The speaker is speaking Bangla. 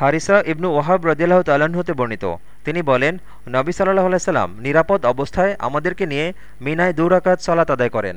হারিসা ইবনু ওয়াহাব রদিল্লাহ তাল্লাহ্ন হতে বর্ণিত। তিনি বলেন, নবী সাল্লাহ আলাইসাল্লাম নিরাপদ অবস্থায় আমাদেরকে নিয়ে মিনায় দুরাকাত সলাত আদায় করেন।